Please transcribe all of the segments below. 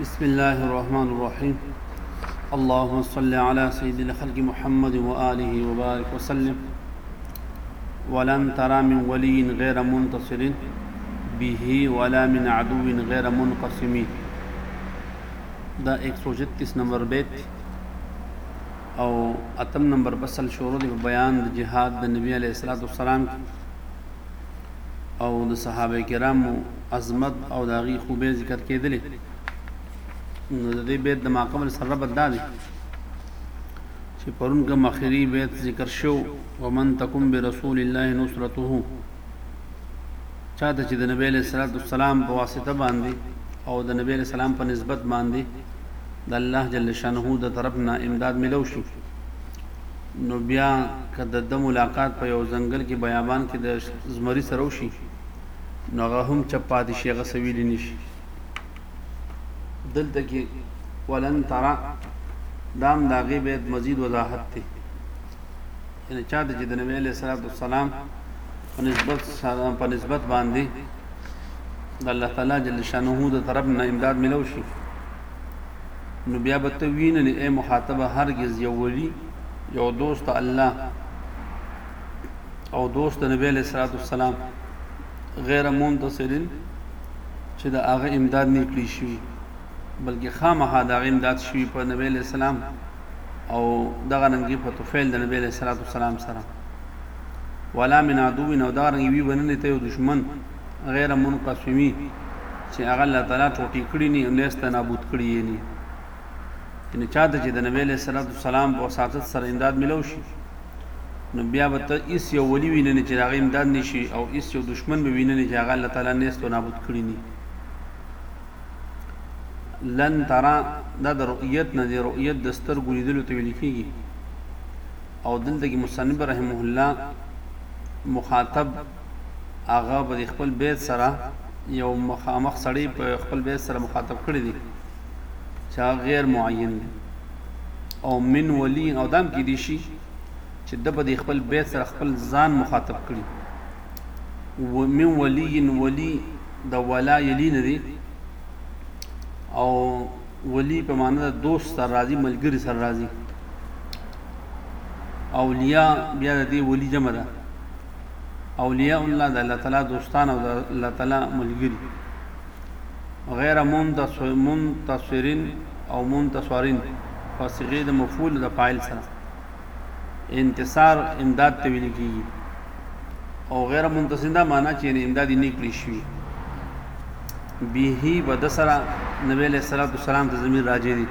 بسم الله الرحمن الرحيم اللهم صل على سيد الخلق محمد وآله وبارك وسلم ولن ترى من ولي غير منتصر به ولا من عدو غير منقسم دا 136 نمبر بیت او اتم نمبر فصل شروع دی بیان د جهاد د نبی علیه الصلاۃ والسلام او د صحابه کرامو عظمت او د هغې خوبۍ ذکر کېدلې نو د دې بیت د ماقبل سره ربط دا دی چې پرون کوم اخري بیت ذکر شو ومن تکم برسول الله نصرته چاته چې د نبی له صلوات والسلام په واسطه باندې او د نبی له سلام په نسبت باندې د الله جل شانه د طرف نه امداد ملو شي نو بیا کده د ملاقات په یو ځنګل کې بیابان کې د زمری سره وشي نو هغه هم چپ پاتې شي هغه څه ویلی نه شي دلته کې ولن ترا دا هم د هغې بیت مزید وضاحت دی یعنې چا ته چې د نبي علیه صلات وسلام په نسبت په نسبت باندې د الله تعالی جل شانه د طرف نه امداد ملو شي نو بیا به ته وینې ای مخاطبه هرگز یو ولی یو دوست الله او دوست د نبی علیه الصلاۃ والسلام غیر منتصرین چې د هغه امداد نه کړی شي بلکې خامخا د هغه امداد شي په نبی علیه السلام او دغه ننګي په توفیل د نبی علیه الصلاۃ والسلام سره ولا من عدو نو دا رنګ وی بننه ته دشمن غیر منقسمی چې هغه الله تعالی ټوټی کړی نه او نست نابود کړی نه یعنې چاته چې د نبي علیه الصلوة والسلام په وساطت سره امداد ملو شي نو بیا به ته هیڅ یو ولي وینې نه چې د هغه امداد نه شي او هیڅ یو دشمن به وینې نه چې هغه الله تعالی نیست و نابود کړي ني لن ترا دا د رؤیت نه دی رؤیت د سترګو لیدلو ته ویل کېږي او دلته کې مصنف رحمه الله مخاطب هغه په خپل بیت سره یو مخامخ سړی په خپل بیت سره مخاطب کړی دی چې هغه غیر معین دی او من ولی او دام کې دي شي چې د په خپل بیت سره خپل ځان مخاطب کړي ومن ولی ولی د ولا یلی نه دی او ولی په معنی د دوست سره راځي ملګری سره راځي اولیاء بیا د دې ولی جمع ده اولیاء الله د الله تعالی دوستان او د الله تعالی ملګری غير منتصرين او منتصرين په صيغه د مفعول د فاعل سره انتصار امداد ته ویل کیږي او غیر منتصرین دا معنی چې یعنی امداد نه کړی شي به ود سره نبی له صلوات والسلام ته زمير راځي دي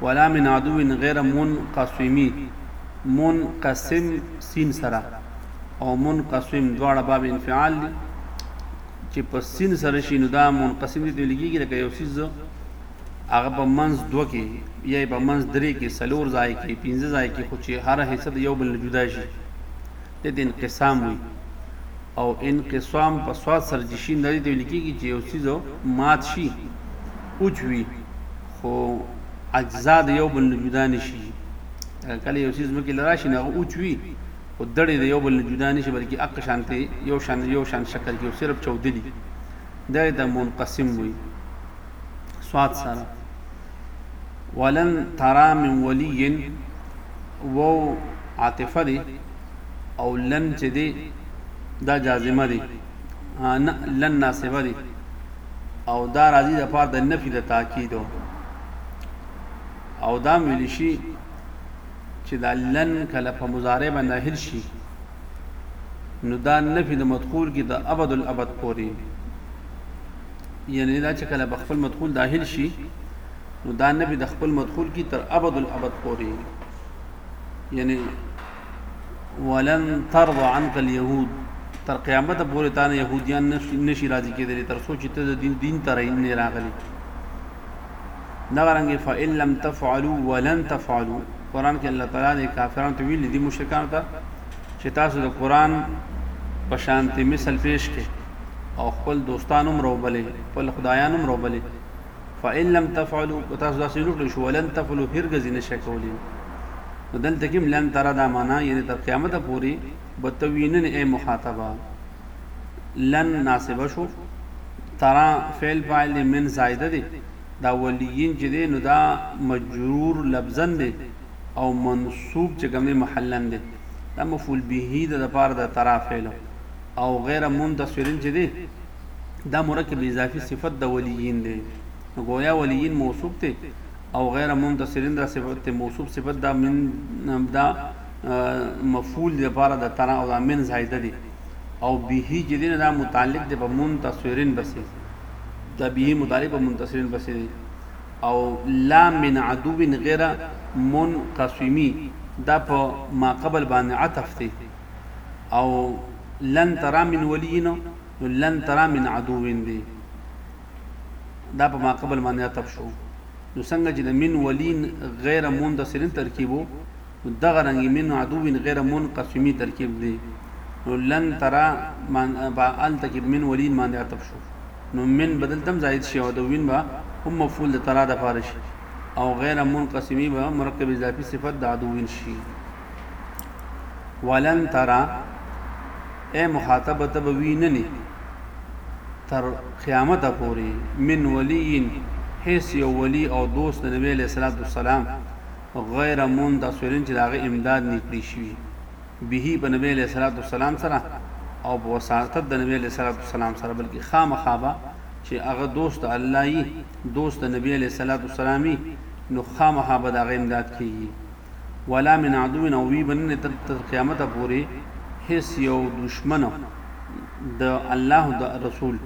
ولا من عدو غیر منقسمی منقسم سین سره او منقسم دواړه باب انفعال دي چې په سین سره شي نو دا منقسم دي ته ویل کېږي لکه یو څیز هغه په منځ دوه کې یا په منځ درې کې څلور ځای کې پنځه ځای کې خو چې هر حصه د یو بل نه جدا شي دې ته انقسام وي او انقسام په سواد سره چې شین دی ته ویل کېږي چې یو څیز مات شي اوچ وي خو اجزا د یو بل نه جدا نه شي کله یو څیز مکه لراشي نه اوچ وي خو دړې د یو بل نه جدا نشي بلکې اق شانتي یو شان یو شان شکل کې صرف چودلي دا ته منقسم وي سواد سره ولن ترى من ولي وو عاطفه دي او لن چې دي دا جازمه دي نه لن ناسبه دي او دا راځي د پاره د نفي د تاکید او دا ملشي چې دا لن کله په مضارع باندې داخل شي نو دا نفي د مدخول کې د ابد الابد پوري یعنی دا چې کله په خپل مدخول داخل شي نو دا نفي د خپل مدخول کې تر ابد الابد پوري یعنی ولن ترضى عنك اليهود تر قیامت پورې تانه يهوديان نشي راضي کېدلی تر څو چې ته د دین دین ترې نه راغلی دغه رنګ فإن لم تفعلوا ولن تفعلوا قران کې الله تعالی د کافرانو ته ویل دي مشرکان ته چې تاسو د قران په شانتي مثال پیش کړئ او خپل دوستانو مرو بلې خپل خدایانو مرو بلې فإن لم تفعلوا تاسو داسې نه کړئ شو ولن تفعلوا هرګز نه شئ کولی نو دلته کې لن ترى دا معنا یعنی تر قیامت پورې بتوینن اے مخاطبه لن ناسبه شو ترا فعل فاعل دی من زائده دی دا ولیین چې دی نو دا مجرور لفظن دی او منصوب چې کوم دی محلن دی دا مفعول به د لپاره د ترا فعل او غیر منتصرین چې دی دا مرکب اضافي صفت د ولیین دی نو گویا ولیین موصوف دی او غیر منتصرین دا صفت موصوف صفت دا من دا مفعول لپاره د ترا او دا من زائده دی او به چې دینه دا متعلق دی په منتصرین بسې دا به متعلق په منتصرین بسې دی او لا من عدو غیر منقسمی دا په ما قبل باندې عطف دی او لن ترى من ولينا لن ترى من عدو دی دا په ما قبل باندې عطف شو نو څنګه چې د من ولین غیر منتصرین ترکیبو نو دغه رنګ من عدو غیر منقسمی ترکیب دی نو لن ترا با الته کې من ولین باندې عطف شو نو من بدل تم زائد شي او د وین با هم مفعول د ترا د فارش او غیر منقسمی به مرکب اضافي صفت د عدو وین شي ولن ترا اے مخاطب ته به وی نه نه تر قیامت پورې من ولین هیڅ یو ولی او دوست د نبی علیہ الصلوۃ والسلام غیر منتصرین چې د هغه امداد نۀ کړی شوی، به په نبی علیه الصلوة والسلام سره او په وساطت د نبی علیه الصلوة والسلام سره بلکه خامخا به چې هغه دوست د الله یی دوست د نبی علیه الصلوة والسلام یی نو خامخا به د هغه امداد کیږی ولا من عدو او وی به نۀ تر قیامته پوری هیڅ یو دشمن د الله او د رسول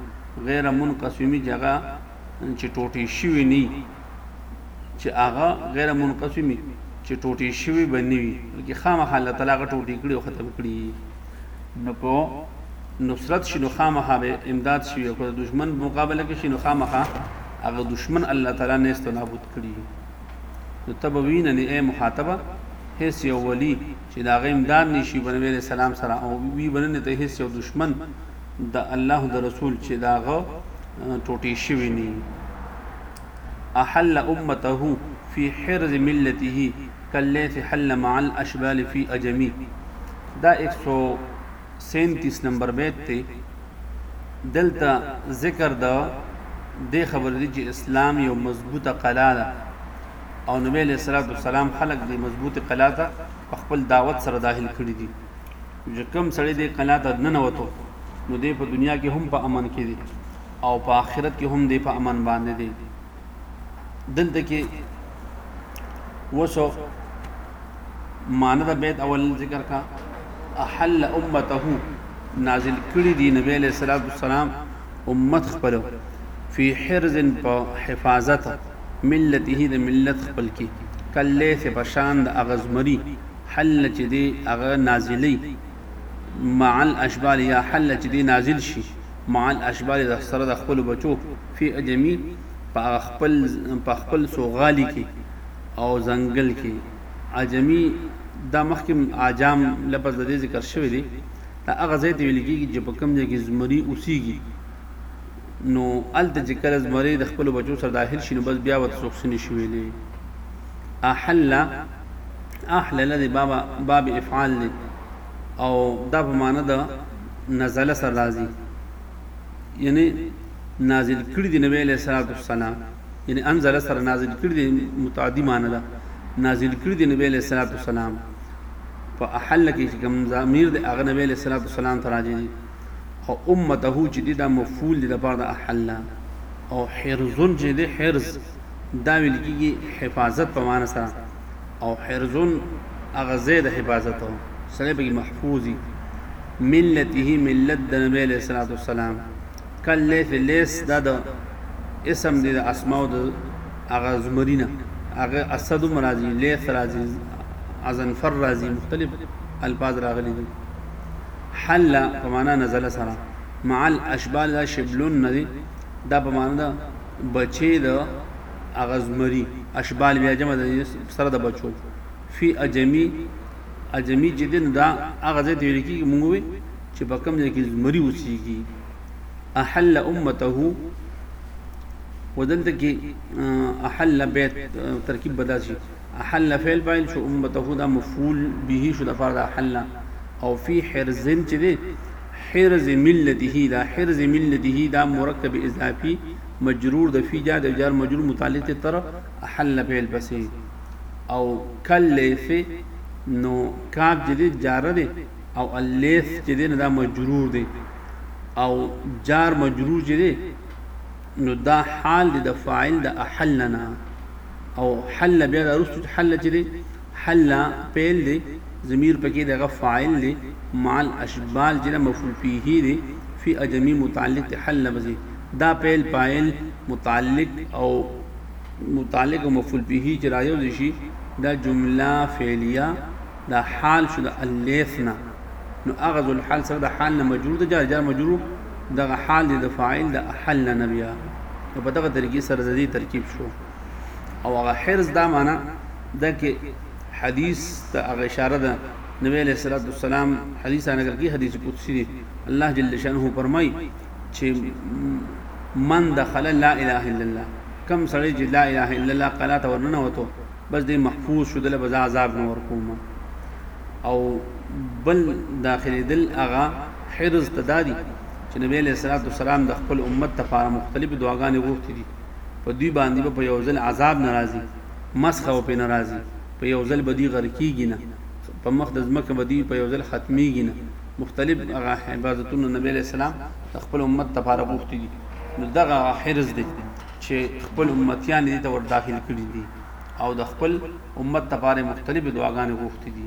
غیر منقسمی چې هغه چې ټوټی شوی نۀ چې هغه غیر منقسمی چې ټوټې شوی به نه وي بلکې خامخا الله تعالی هغه ټوټې کړي او ختم کړي نو کو نصرت شنو خامخا به امداد شي او د دشمن په مقابله کې شنو خامخا هغه دشمن الله تعالی نه است نابود کړي نو تبوین نه اے مخاطبه هیڅ یو ولی چې دا غیم دان نشي بنویر سلام سره او وی بننه ته هیڅ یو دشمن د الله د رسول چې داغه ټوټې شوی ني احل امته فی حرز ملته کلیث حل مع الاشبال فی اجمی دا 137 نمبر بیت ته دلته ذکر دا د خبر دي چې اسلام یو مضبوطه قلا ده او نبی له سلام خلق دی مضبوطه قلا ته خپل دعوت سره داخل کړی دي چې کوم سړی دې کلا ته ننوتو نو دی په دنیا کې هم په امن کې دی او په آخرت کې هم دی په امن باندې دی دلته کې وسو معنی د بیت اول ذکر کا احل امته نازل کړی دی نبی علیہ الصلوۃ والسلام امت خپل فی حرز په حفاظت ملته د ملت خپل کی کله سے بشان د اغزمری حل چې دې هغه نازلوي مع الاشبال یا حل چې دې نازل شي مع الاشبال د سره د خپل بچو فی اجمی په هغه خپل په خپل سوغالی کې او ځنګل کې اجمی دا مخکې اجام لفظ د دې ذکر شوی دی دا هغه ځای ته ویل کېږي چې په کوم ځای کې زمری اوسېږي نو هلته چې کله زمری د خپلو بچو سره داخل شي نو بس بیا ورته څوک څه نه شي ویلی احله احلل د باب باب افعال دی او دا په معنا د نزل سره راځي یعنی نازل کړی دی نبی علیہ الصلوۃ والسلام یعنی انزل سره نازل کړی دی متعدی معنا ده نازل کړی دی نبی علیہ الصلوۃ والسلام په احل کې چې کوم ضمیر د هغه نبی علیہ الصلوۃ والسلام ته راځي دی او امته چې دا مفعول دی د پاره د احل او حرزن چې دی حرز دا ویل کیږي حفاظت په معنی سره او حرزون هغه ځای د حفاظت او سړی پکې محفوظي ملته ملت د نبی علیہ الصلوۃ والسلام کل لیث لیث دا د اسم دی د اسماء د هغه زمرینه هغه اسد مرازی لیث رازی ازنفر رازی مختلف الفاظ راغلي دي حل په معنا نزل سره مع الاشبال دا شبلون ندي دا په معنا بچې د هغه زمري اشبال بیا جمع د سره د بچو فی اجمی اجمی چې دین دا هغه ځای ته ویل کېږي موږ وي چې په کوم ځای کې زمري اوسېږي احل امته ودلته کې احل بیت ترکیب بدل شي احل فعل فاعل شو امته دا مفعول به شو د فرض احل او فی حرزن چې دی حرز ملته دا حرز ملته دا مرکب اضافي مجرور د فی جا د جار مجرور متعلق ته تر احل نه پیل پسې او کل لیث نو کاف چې دی جار دی او الیث چې دی نو دا مجرور دی او جار مجرور چې دی نو دا حال دی د فاعل د احل نه او حل بیا د رسو حل چې دی حلا فعل دی ضمیر پکی دی هغه فاعل دی مع الاشبال چې دا مفعول فيه دی فی اجمی متعلق دی حلا بزی دا فعل فاعل متعلق او متعلق او مفعول فيه چې رايو دي شي دا جمله فعلیه دا حال شو د الیثنا نو اغذ الحال سره د حال نه مجرور د جار جار مجرور دغه حال د فاعل د احل نه بیا په دغه طریقې سره د دې ترکیب شو او هغه حرز دا معنا ده کې حدیث ته هغه اشاره ده نبی علیہ الصلوۃ والسلام حدیث نقل کی حدیث قدسی دی الله جل شانه فرمای چې من دخل لا اله الا الله کم سړی چې لا اله الا الله قلا ته ورننه وته بس دې محفوظ شو دله بزا عذاب نه ورکوم او بل داخلي دل اغا حرز تدادي چې نبی علیہ الصلوۃ والسلام د خپل امت لپاره مختلف دعاګانې غوښتې دي په دوی باندې به په یو ځل عذاب نه راځي مسخه او په نه راځي په یو ځل به دوی غرقیږي نه په مخ د ځمکه به دوی په یو ځل ختمیږي نه مختلف هغه عبادتونه نبی علیہ السلام خپل امت لپاره غوښتي دي نو دغه حرز دی چې خپل امتیان دې ته ور داخل کړي دي او د خپل امت لپاره مختلف دعاګانې غوښتي دي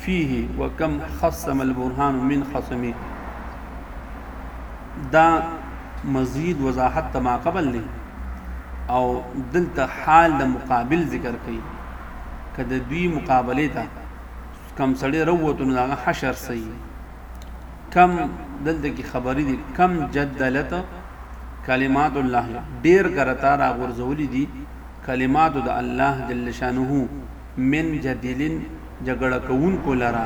فيه وكم خصم البرهان من خصم دا مزید وضاحت ته ما قبل دی او دلته حال د مقابل ذکر کوي کله دوی مقابله ته کم سړی روته نو هغه حشر سي کم دلته کې خبرې دي کم جدلت کلمات الله ډیر کرتا را غرزولې دي کلمات د الله جل شانه من جدلن جګړه کوونکو لره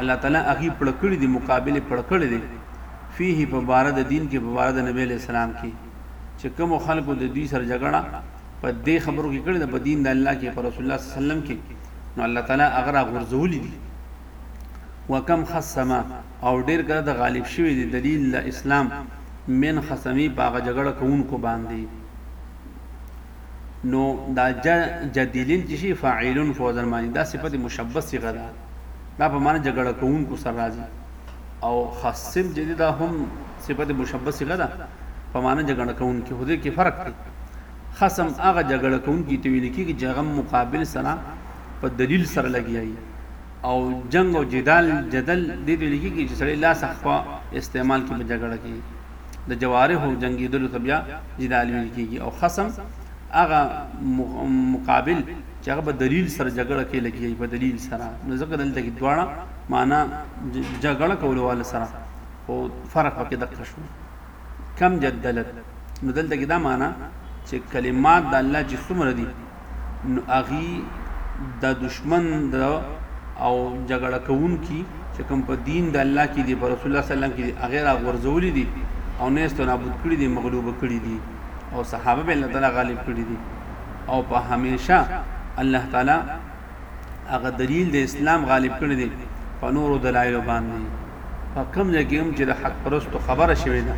الله تعالی هغی پړه کړی دی مقابل یې پړه کړی دی فيه په باره د دین کې په باره د نبی علیه السلام کې چې کومو خلکو د دوی سره جګړه په دې خبرو کې کړې ده په دین د الله کې په رسول الله صلی الله علیه وسلم کې نو الله تعالی هغه را غورځولي دي وکم خصمه او ډیر کړه د غالب شوی دی دلیل د اسلام من خصمی باغ جګړه کوونکو باندې نو دا جا جدیلین چې شي فاعلون فوزن معنی دا صفت مشبه صيغه ده دا په معنی جګړه کوونکو سره راځي او خصم چې دا هم صفت مشبه صيغه ده په معنی جګړه کوونکي خو دې کې فرق دی خصم هغه جګړه کوونکي ته ویل کېږي چې هغه مقابل سره په دلیل سره لګیایي او جنګ او جدال جدل دې ته ویل کیږي چې سړی لاس او خوا استعمال کړي په جګړه کې د جوارحو جنګیدلو ته بیا جدال ویل کیږي او خصم هغه مقابل چې هغه په دلیل سره جګړه کې لګي په دلیل سره نو ځکه دلته کې دواړه معنا جګړه کولواله سره او فرق پکې دقه شو کم جدلت نو دلته کې دا معنا چې کلمات د الله چې څومره دي نو اغي د دشمن د او جګړه کوونکی چې کوم په دین د الله کې دی پر رسول الله صلی الله علیه وسلم کې دی هغه را غورځولې دي او نه ستو نابود کړی دي مغلوب کړی دي او صحابه به الله تعالی غالب کړی دي او په همیشه الله تعالی هغه دلیل د اسلام غالب کړی دي په نورو دلایل باندې په کوم ځای کې هم چې د حق پرستو خبره شوې ده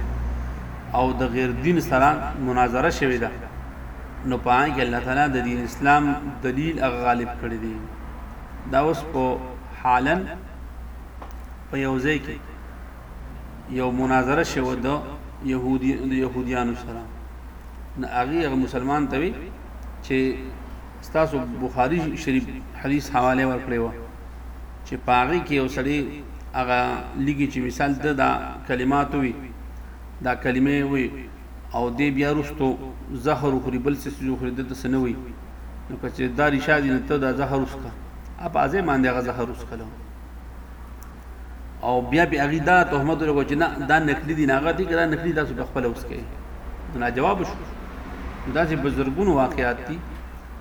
او د غیر دین سره مناظره شوې ده نو په هغه کې الله تعالی د دین اسلام دلیل هغه غالب کړی دی دا اوس په حالا په یو ځای کې یو مناظره شوه د يهودي د يهوديانو سره نه هغه هغه مسلمان ته وي چې ستاسو بخاری شریف حدیث حواله ورکړی وه چې په هغه کې یو سړی هغه لیکي چې مثال د دا کلمات وي دا کلمې وي او دې بیا رستو زهر خوري بل څه چې خوري د تسنوي نو کچې دا ریشا دي ته دا زهر وسکه اپ ازه باندې هغه زهر وسکلو او بیا به هغه دا تهمت ورکړي چې نه دا نقلی دي نه هغه دي کړه نقلی تاسو په خپل اوس کې نه جواب شو دا چې بزرګونو واقعات دي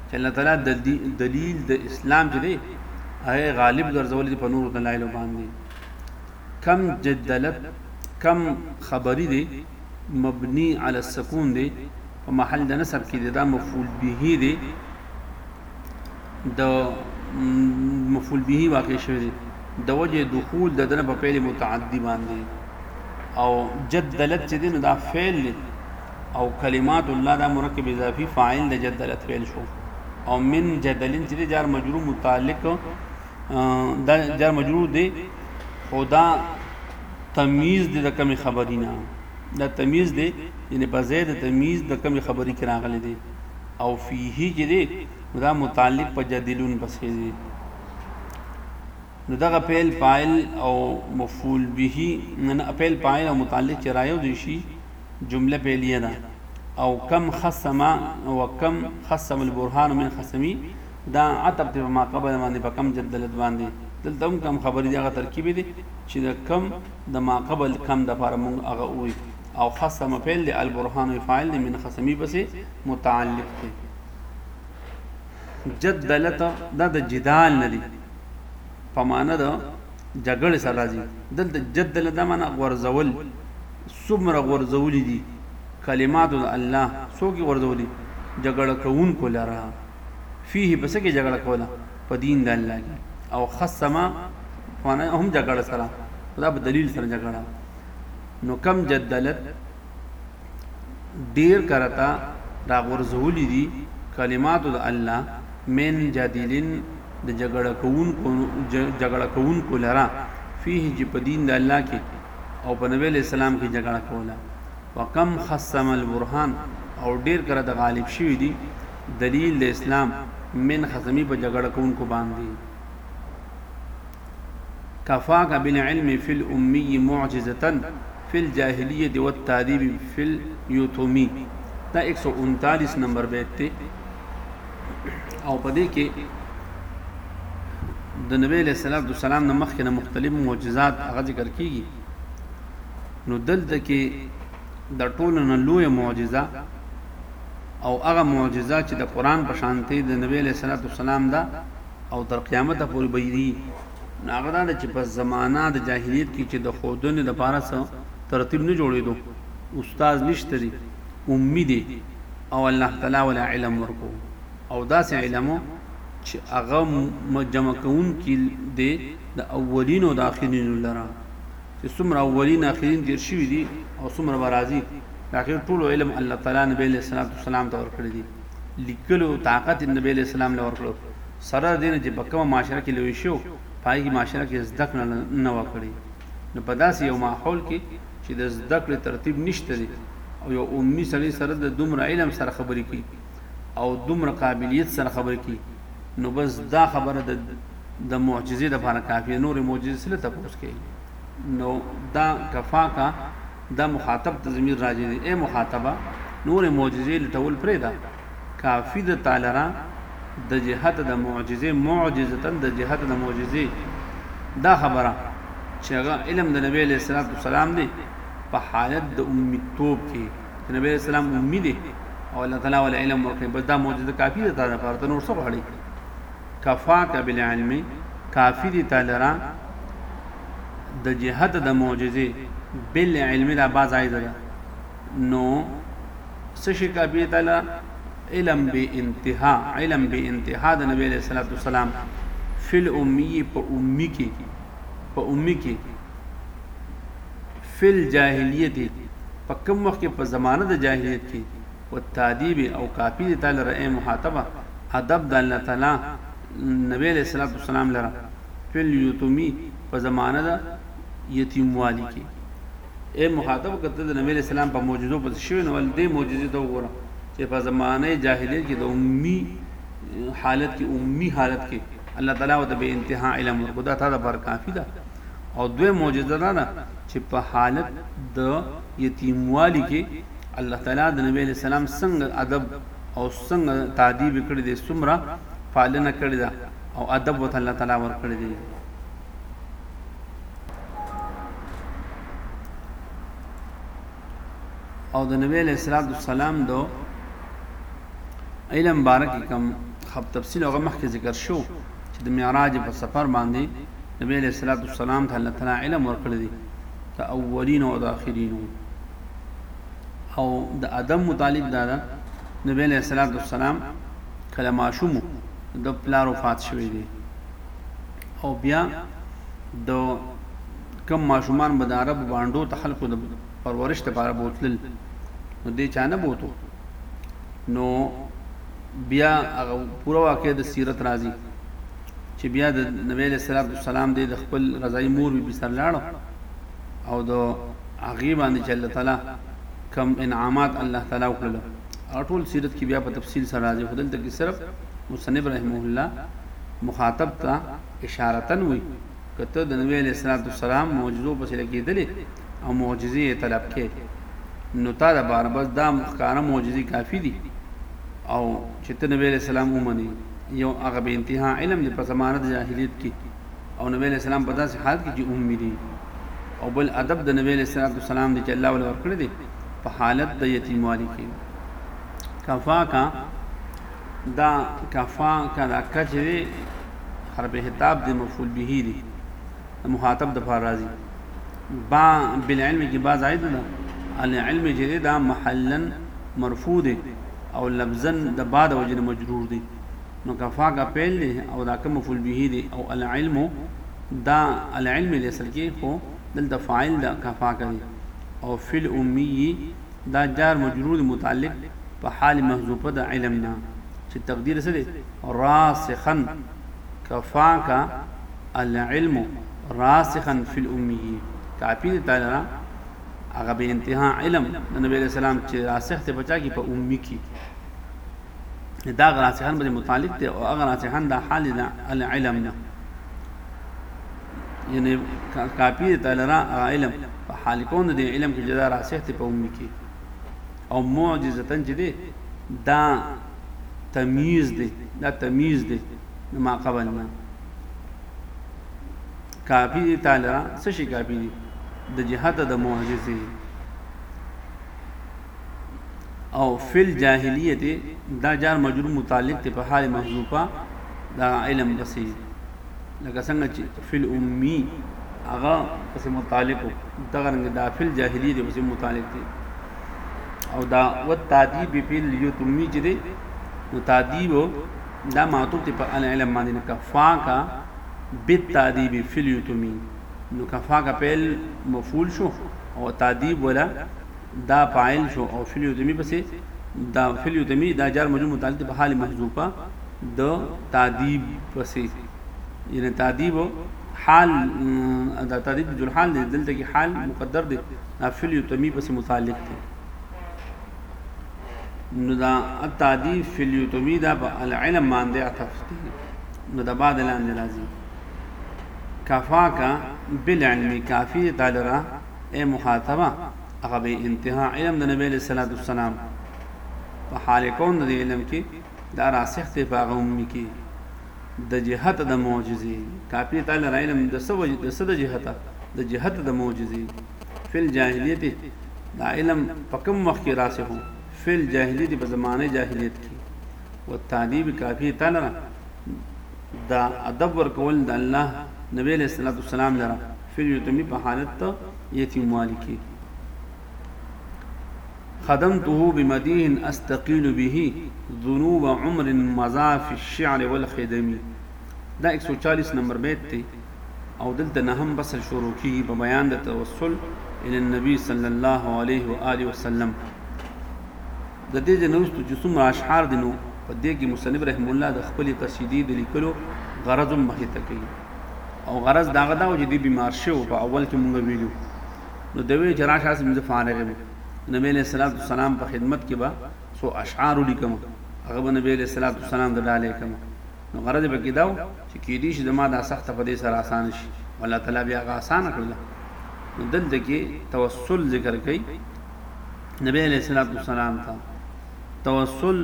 چې الله تعالی د دلیل د اسلام چې دی هغه غالب ګرځول دي په نور دلایل باندې کم جدلت کم خبری دی مبنی علی السکون دی په محل د نصب کې دی دا مفعول به دی د مفعول به واقع شوی دی د وجه دخول د دنه په پیل متعدی باندې او جدلت چې دین دا فعل دی او کلمات الله دا مرکب اضافي فاعل د جدلت فعل شو او من جدلن چې جار مجرور متعلق دا جار مجرور دی خدا تمیز دی د کمی خبری نه دا تمیز دی یعنی په زید تمیز د کمی خبری کې راغلی دی او فيه چې دی نو دا متعلق په جدلون پسې دی نو دغه فعل فاعل او مفعول به نه فعل فاعل او متعلق چې رايو دي شي جمله فعلیه ده او کم خصم او کم خصم البرهان من خصمی دا عتب ته ما قبل باندې په کم جدلت باندې دلته هم کم خبرې دغه ترکیب دي چې د کم د ما قبل کم د فار مونږ هغه وي او خصم فعل دی البرهان فاعل دی من خصمی بس متعلق دی جدلت دا د جدال نه دی په معنا د جګړې سره راځي دلته جدل دا معنا غورځول څومره غورځولي دي کلمات د الله څوک غورځولي جګړه کوونکو لره فيه پس کې جګړه کوله په دین د الله کې او خصما فانا هم جګړه سره دا په دلیل سره جګړه نو کم جدلت ډیر کرته راغورځولي دي کلمات د الله من جادلن د جګړه کوونکو جګړه کوونکو لرا فيه چې په دین د الله کې او په نبی له سلام کې جګړه کوله وکم خصم البرهان او ډیر کړه د غالب شوی دی دلیل د اسلام من خصمی په جګړه کوونکو باندې کفاک بالعلم فی الامی معجزتا فی الجاهلیت والتعذیب فی الیتومی دا 139 نمبر بیت ته او په دې کې د نبی له سلام د سلام نه مخکې نه مختلف معجزات هغه ذکر کیږي نو دلته کې د ټولو نه لوی معجزه او هغه معجزه چې د قران په شانته د نبی له سلام دا او تر قیامته پورې به دي نو هغه دا ده چې په زمانه د جاهلیت کې چې د ښودنې لپاره څه ترتیب نه جوړېدو استاد نشته دی امي دی او الله تعالی ولا علم ورکو او داسې علم چې هغه جمع کون کې دی د اولین او د اخرین لره چې څومره اولین اخرین تیر شوي دي او څومره برازي د اخر ټولو علم الله تعالی نبی له سلام ته ورکړي دي لیکلو طاقت یې نبی علیه السلام له ورکړو سره د دې نه چې په کومه معاشره کې لوی شو په هغې معاشره کې زده کړه نه وه کړې نو په داسې یو ماحول کې چې د زده کړې ترتیب نشته دی او یو امي سړی سره د دومره علم سره خبرې کوي او دومره قابلیت سره خبرې کوي نو بس دا خبره د د معجزې لپاره کافي نور معجزې سره تاسو کوي نو دا کفاکا دا مخاطب ته ضمیر راجع دی، ای مخاطبه! نورې معجزې لټول پرېږده، کافي ده تا لره د جهته د معجزې، معجزة، د جهته د معجزې، دا خبره چې هغه علم د نبي علیه الصلوة والسلام دی په حالت د امیتوب کې، چې نبي علیه السلام امي دی او الله تعالی ورله علم ورکړی، بس دا معجزه کافي ده تا لپاره، ته نور څه غواړې؟ کفاک بالعلم، کافی دی تا لره د جهت د معجزې، بالعلم دا با زائده ده، نو څه شی کافی دی تا لره؟ علم بی انتها، علم بی انتها د نبی علیه الصلاة والسلام فی الامی په امی کې په امی کې فی الجاهلیت په کوم وخت کې په زمانه د جاهلیت کې والتاديب او کاپي دي تا لره اي مخاطبه ادب د الله تعالی نبي عليه الصلوة والسلام لره في اليتومي په زمانه د يتيموالي کي اي مخاطب که ته د نبي عليه السلام په معجزو پسې شوي نو ول دې معجزې ته وګوره چې په زمانه جاهليت کې د امي حالت کې امي حالت کې الله تعالی او د به انتها علم ورکو دا تا د پر کافي ده او دوی معجزه ده چې په حالت د یتیموالی کې الله تعالی د نبی علیه السلام څنګه ادب او څنګه تعدیب کړی دی څومره پالنه کړی ده او ادب وته الله تعالی ور کړی دی او د نبی علیہ الصلوۃ والسلام دو علم بارک کم خب تفصیل هغه مخکې ذکر شو چې د معراج په سفر باندې نبی علیہ الصلوۃ والسلام ته الله تعالی علم ورکړی دی د اولینو او د اخرینو او د ادم متعلق دا ده نبی علیه الصلاۃ والسلام کله ماشوم د پلار وفات شوی دی او بیا د کم ماشومان به د عرب باندو ته خلکو د پرورش لپاره بوتلل نو دې چا نه بوتو نو بیا هغه پوره واقع د سیرت راځي چې بیا د نبی علیه الصلاة والسلام دی د خپل رضایي مور بي بي سره لاړو او د هغې باندې چې الله تعالی کم انعامات الله تعالی وکړل او ټول سیرت کې بیا په تفصیل سره راځي خو دلته کې صرف مصنف رحمه الله مخاطب ته اشارتن وي کته د نبی علیه السلام معجزو پسې لګېدلې او معجزې يې طلب کړې نو تا د بار بس دا ښکاره معجزې کافي دي او چې ته نبی علیہ السلام ومني یو هغه به انتها علم دی په زمانه د جاهلیت کې او نبی علیہ السلام په داسې حال کې چې امي دي او بل ادب د نبی علیہ الصلوۃ والسلام دی چې الله ولې ورکړي دي په حالت د یتیموالي کې کفا کا دا کفا کا دا کچره حرف حتاب د مفعول به دی مخاطب د فار راضي با بالعلم کې با زائد ده العلم چې دا محلا مرفوع دی او لفظا د بعد وجه مجرور دی نو کفا کا پیل دی او دا کوم مفعول به دی او العلم دا العلم لسل کې خو دلته فاعل دا کفا کوي او فل امی دا جار مجرور متعلق په حال محذوفه د علمنا چې تقدیر سره راسخن کفاک العلم راسخا فی الامیین کافی دی تعالی را هغه به انتها علم د نبی علیہ السلام چې راسخ ته بچا کی په امی کی دا راسخان به متعلق ته او هغه راسخان د حال د العلم نه یعنی کافی دی تعالی را علم په حال کون دی علم کې جدا راسخ ته په امی کی او معجزتن چې دی دا تمییز دی دا تمییز دی نو ما قبل نه کافی دی تعالی را څه شي کافی دی د جهاد د معجزه او فل جاهلیت دا جار مجرور متعلق ته په حال محذوفه دا علم بسې لکه څنګه چې فل امی هغه پس متعلق دغه رنګ دا فل جاهلی دی پس متعلق دی او دا و تعذیب فل یتمی چې دی نو تعذیب دا معطوف دی په العلم باندې نه کفا کا بالتعذیب فل یتمی نو کفا کا فعل مفعول شو او تعذیب ولا دا فاعل شو او فعل یتمی پسې دا فعل یتمی دا جار مجرور متعلق په حال محذوفه د تعذیب پسې یعنی تعذیب حال دا تعذیب ذل حال دی دلته کې حال مقدر دی دا فعل یتمی پسې متعلق دی نو دا التعذیب فعل یتمی دا په العلم باندې عطف دی نو دا بعد لاندې راځي کفاکا بالعلم کافی تعالی را اې مخاطبه! هغه بې انتها علم د نبي عليه الصلاة والسلام په حال کون د دې علم کې دا راسخ دی په هغه امي کې د جهت د معجزې کافي تعالی را علم د څه وجه د څه د جهته د جهت د معجزې فل جاهلیت دا علم په کوم وخت کې راسخ وو فل جاهلیت په زمانه جاهلیت کې او تعذیب کافی تعالی دا ادب ورکول د الله نبی له صلوات والسلام لره فی الیتمی په حالت ته یتیموالی کی خدمته بمدیه استقیل به ذنوب عمر مضا فی الشعر والخدم دا 140 نمبر بیت ته او دلته نه هم بسل شروع کیږي په بیان د توسل ال النبي صلی الله علیه و آله وسلم د دې جنوستو چې څومره اشعار دي نو په دې کې مصنف رحم الله د خپلې قصیدې د لیکلو غرض هم مخې ته کوي او غرض دا غدا و چې دی بیمار شو په اول کې مونږ ویلو نو دوی چې راشه زموږ فارغ یم نبی علیہ الصلوۃ والسلام په خدمت کې با سو اشعار لیکم هغه به نبی علیہ الصلوۃ والسلام د ډالې کم نو غرض به کې داو چې کې دې شي د ما دا سخت په دې سره آسان شي الله تعالی بیا هغه آسان کړل نو دلته کې توسل ذکر کړي نبی علیہ الصلوۃ والسلام ته توسل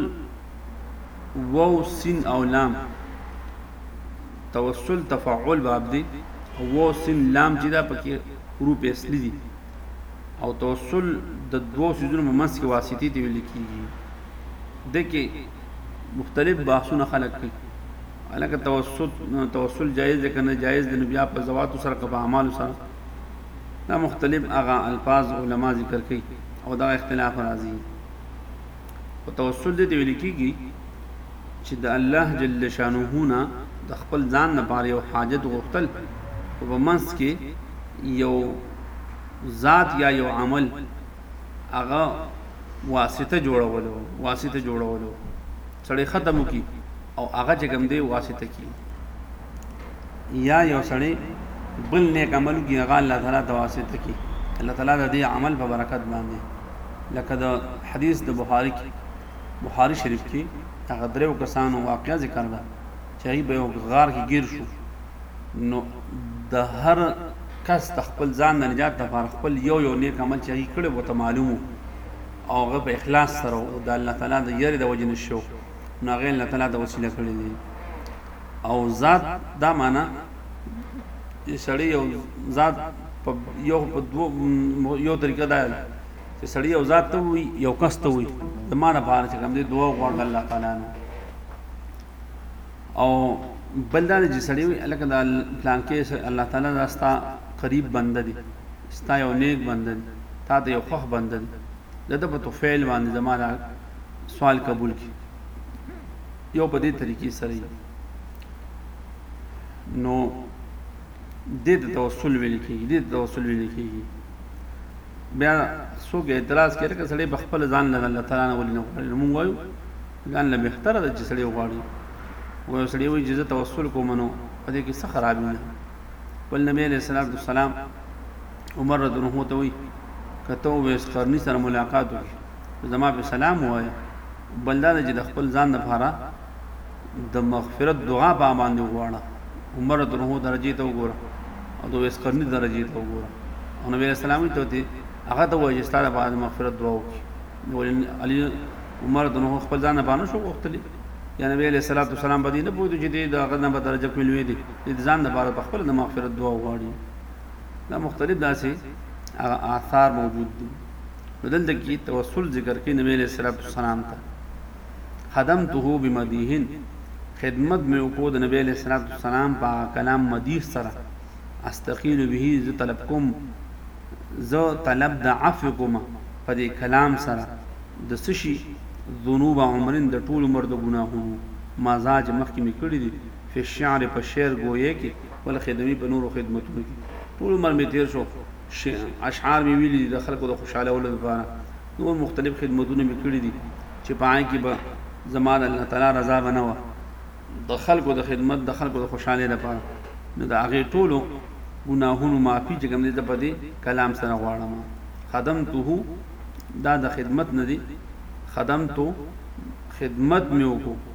وو سین او لام توسل تفعول باب دی او و سین لام چې دا پکې حروف اصلي دي او توسل د دوو سيزونو په منځ کې واسطې ته ویل کیږي د کې مختلف بحثونه خلق کوي الکه توسط توسل جایز ده کنه جایز ده نو بیا په زوات سره په اعمال سره دا مختلف هغه الفاظ علما ذکر کوي او دا اختلاف راځي خو توسل دې ته ویل کېږي چې د الله جل شانه نه د خپل ځان لپاره یو حاجت غوښتل او په منځ کې یو ذات یا یو عمل هغه واسطه جوړولو واسطه جوړولو سړی ختم کی او هغه چې کوم دی واسطه کی یا یو سړی بل نیک عمل کی هغه الله تعالی د واسطه کی الله تعالی د دې عمل په برکت باندې لکه د حدیث د بخاری کی بخاری شریف کی هغه درو کسانو واقعا ذکر ده چې هغه به غار کې گیر شو نو د هر کس د خپل ځان د نجات لپاره خپل یو یو نیک عمل چې هغه کړو ته معلومو او هغه په اخلاص سره د الله تعالی د یری د وجنه شو نو هغه الله تعالی د وسیله کړی دی او ذات دا معنا چې سړی یو ذات په یو په دو یو طریقه دا چې سړی یو ذات ته وي یو کس ته وي زمانه په اړه چې کوم دې دعا غواړي الله تعالی نو او بلدار چې سړی وي لکه دا پلان کې الله تعالی راستا قریب بنده دي ستا یو نیک بنده دي تا ته یو خوخ بنده دي دته په توفیل باندې زمانه سوال قبول کی یو په دې طریقې سره یې نو دې ته توسل ویل کېږي دې ته توسل ویل کېږي بیا څوک اعتراض کوي لکه سړی په خپل ځان له الله تعالی نه ولې نه غواړي نو موږ وایو ځان له بهتره ده چې سړی وغواړي وایو سړی وایي چې زه توسل کوم نو په دې کې څه خرابي نه بل نبی علیه الصلاة والسلام عمر رضی الله عنه ته وایي که ته ویس قرني سره ملاقات وکړي زما په سلام وایه بل دا دی چې د خپل ځان لپاره د مغفرت دعا په باندې وغواړه عمر رضی الله درجه ته وګوره او د ویس قرنی درجه ته وګوره او نبی رسول الله ته دی هغه ته وایي چې ستاره په اړه مغفرت دعا وکړي نو علی عمر رضی الله خپل ځان باندې شو وختلی یا نبی علیہ الصلوۃ والسلام باندې نه پوهیږي چې د هغه نه درجه کوي لوی دي د ځان لپاره په خپل د مغفرت دعا وغواړي دا مختلف داسې آثار موجود دي نو دلته کې توسل ذکر کوي نبی علیہ الصلوۃ والسلام ته خدمته بمدیحن خدمت مې وکړو د نبی علیہ الصلوۃ والسلام په کلام مدیح سره استقیل به ز طلب کوم ز طلب د عفو کوم په دې کلام سره د سشي ذنوب عمرن د ټول عمر د ګناهونو مزاج مخکې مې کړی دي په شعر په شعر ګویه کې ول خدمت په نورو خدمتونو کې ټول عمر مې تیر شو اشعار مې ویلي دي، د خلکو د خوشحالولو لپاره نور مختلف خدمتونه مې کړي دي چې په هغه کې به زما د الله تعالی رضا به نه وه د خلکو د خدمت د خلکو د خوشحالۍ لپاره نو د هغې ټولو ګناهونو معافي چې کوم دي زه په دې کلام سره غواړم خدمته دا د خدمت نه دي خدمتو خدمت مې وکړو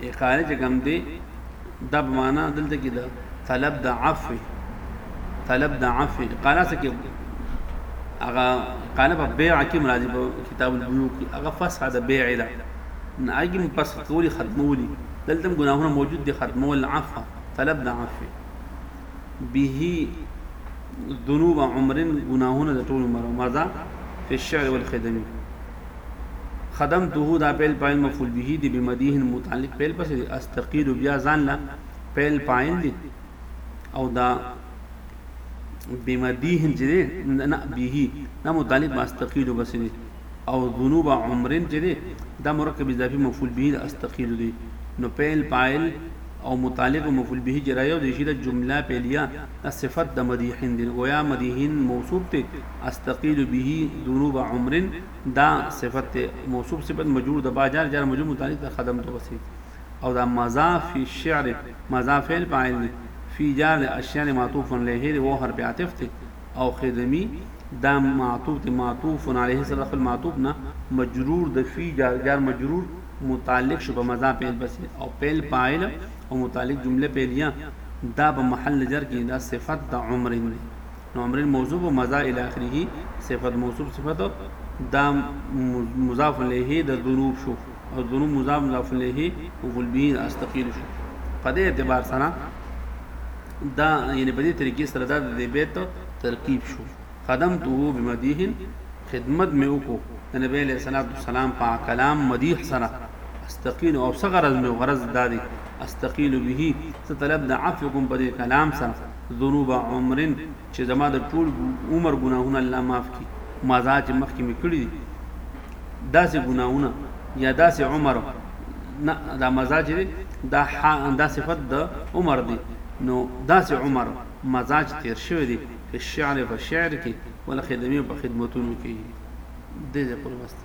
اقاله چې کوم دی دا په معنا دلته کې ده طلب د عفو طلب د عفو اقاله څه کې هغه اقاله په بيع کې مرادي په کتاب البيوع کې هغه فسخ د بيع ده نه هغه پس کولی ختمولی دلته ګناهونه موجود دي ختمول عفو طلب د عفو به ذنوب عمر ګناهونه د ټول عمر مزه فی الشعر والخدمه خدمته دا پیل پایل مفعول به دی به مدیه متعلق پیل پس دی استقیل بیا ځان لا پیل پایل دی او دا به مدیه چې نه به نه متعلق با استقیل بس دی او ذنوب عمرن چې دی دا مرکب اضافي مفعول به دی استقیل دی نو پیل پایل او متعلق مفعول به چې رايو د شیله جمله پیلیه صفت د مدیحین دی گویا مدیحین موصوف ته استقیل به ذنوب عمر دا صفت موصوف صفت مجرور د باجار جار مجرور متعلق د خدم تو وسی او دا مضاف فی الشعر مضاف فعل فاعل دی فی جار د الشعر معطوف علیه دی و حرف عطف ته او خدمی دا معطوف ته معطوف علیه سره خپل معطوف نه مجرور د فی جار جار مجرور متعلق شو په مضاف فعل بس او فعل فاعل او متعلق جمله فعلیه دا په محل جر کې دا صفت د عمر دی نو امرین موصوف او مزا الی اخره صفت موصوف صفت دا مضاف الیه د ذنوب شو او ذنوب مضاف مضاف الیه او فل به استقیل شو په دې اعتبار سره دا یعنی په دې طریقې سره دا د بیت ترکیب شو خدمته بمدیه خدمت مې وکړو د نبی له صلوات والسلام په کلام مدیح سره استقیل او صغرز مې غرض دادی استقیل به ستلب د عفو کوم په دې کلام سره ذنوب عمر چې زما د ټول عمر ګناهونه الله معاف کړي ما ځا چې مخکې مې کړي دي داسې ګناهونه یا داسې عمر نه دا مزاج دی دا دا صفت د عمر دی نو داسې عمر مزاج تیر شوی دی په شعر په شعر کې ول خدمت په خدمتونو کې دې دې پر واسطه